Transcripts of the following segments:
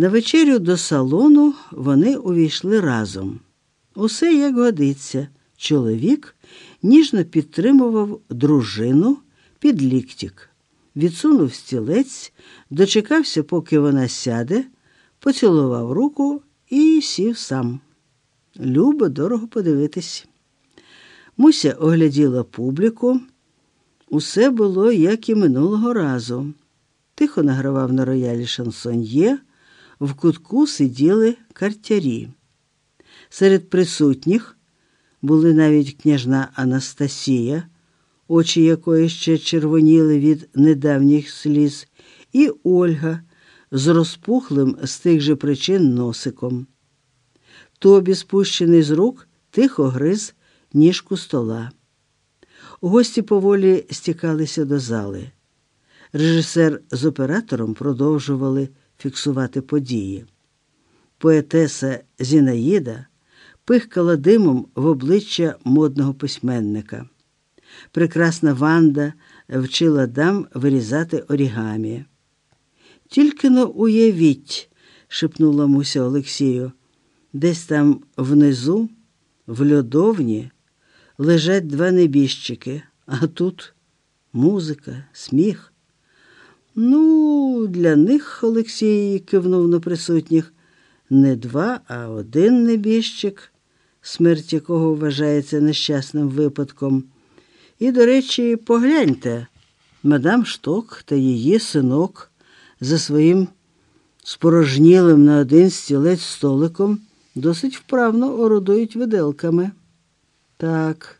На вечерю до салону вони увійшли разом. Усе як годиться. Чоловік ніжно підтримував дружину під ліктік, відсунув стілець, дочекався, поки вона сяде, поцілував руку і сів сам. Любо дорого подивитись. Муся огляділа публіку. Усе було, як і минулого разу. Тихо награвав на роялі шансоньє, в кутку сиділи картярі. Серед присутніх були навіть княжна Анастасія, очі якої ще червоніли від недавніх сліз, і Ольга з розпухлим з тих же причин носиком. Тобі, спущений з рук, тихо гриз ніжку стола. Гості поволі стікалися до зали. Режисер з оператором продовжували фіксувати події. Поетеса Зінаїда пихкала димом в обличчя модного письменника. Прекрасна Ванда вчила дам вирізати орігамі. Тільки но уявіть, шепнула Муся Олексію, десь там внизу, в льодовні, лежать два небіжчики, а тут музика, сміх. Ну, для них Олексій кивнув на присутніх не два, а один небіжчик, смерть якого вважається нещасним випадком. І, до речі, погляньте, мадам Шток та її синок за своїм спорожнілим на один стілець столиком досить вправно орудують виделками. Так,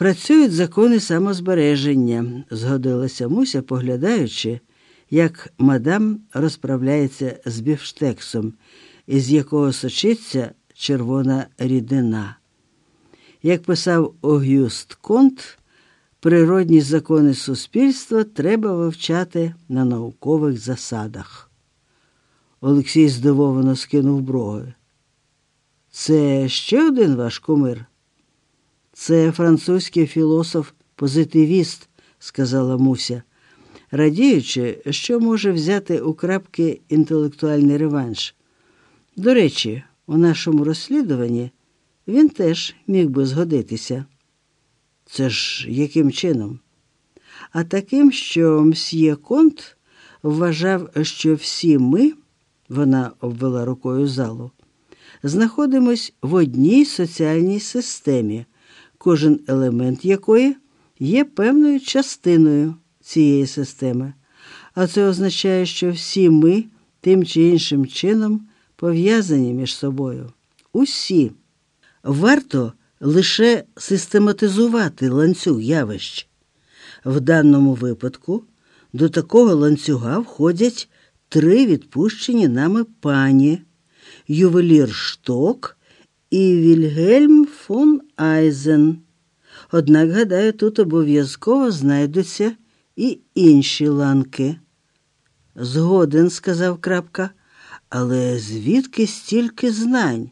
працюють закони самозбереження, згодилася Муся, поглядаючи, як мадам розправляється з бівштексом, із якого сочиться червона рідина. Як писав Огюст Конт, природні закони суспільства треба вивчати на наукових засадах. Олексій здивовано скинув брови. Це ще один ваш кумир? Це французький філософ-позитивіст, сказала Муся, радіючи, що може взяти у крапки інтелектуальний реванш. До речі, у нашому розслідуванні він теж міг би згодитися. Це ж яким чином? А таким, що мсьє Конт вважав, що всі ми, вона обвела рукою залу, знаходимось в одній соціальній системі, кожен елемент якої є певною частиною цієї системи. А це означає, що всі ми тим чи іншим чином пов'язані між собою. Усі. Варто лише систематизувати ланцюг явищ. В даному випадку до такого ланцюга входять три відпущені нами пані ювелір Шток і Вільгельм фон Айзен. Однак, гадаю, тут обов'язково знайдуться і інші ланки. Згоден, сказав крапка, але звідки стільки знань?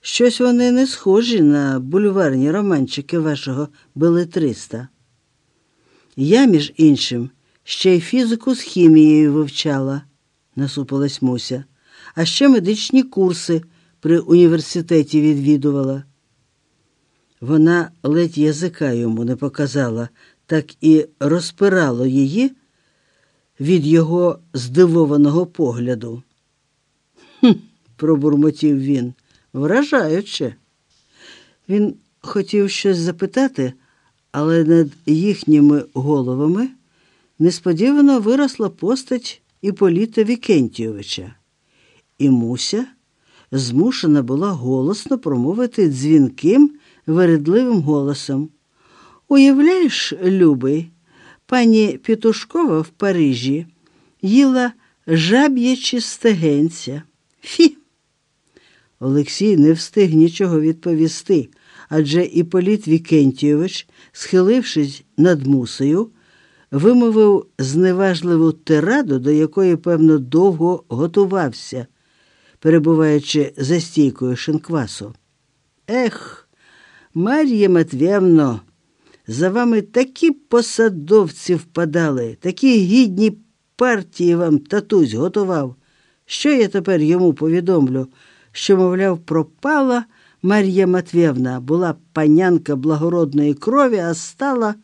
Щось вони не схожі на бульварні романчики вашого белетриста. Я, між іншим, ще й фізику з хімією вивчала, насупилась Муся, а ще медичні курси при університеті відвідувала. Вона ледь язика йому не показала, так і розпирало її від його здивованого погляду. «Хм», – пробурмотів він, вражаюче. Він хотів щось запитати, але над їхніми головами несподівано виросла постать Іполіта Вікентійовича, і Муся змушена була голосно промовити дзвінким, вередливим голосом. Уявляєш, любий, пані Петушкова в Парижі їла жаб'ячі стегенця. Фі. Олексій не встиг нічого відповісти, адже Іполіт Вікентійович, схилившись над мусею, вимовив зневажливу тираду, до якої, певно, довго готувався, перебуваючи за стійкою шинквасу. Ех, Мар'є Матвєвно, за вами такі посадовці впадали, такі гідні партії вам татусь готував. Що я тепер йому повідомлю, що, мовляв, пропала Мар'я Матвєвна, була панянка благородної крові, а стала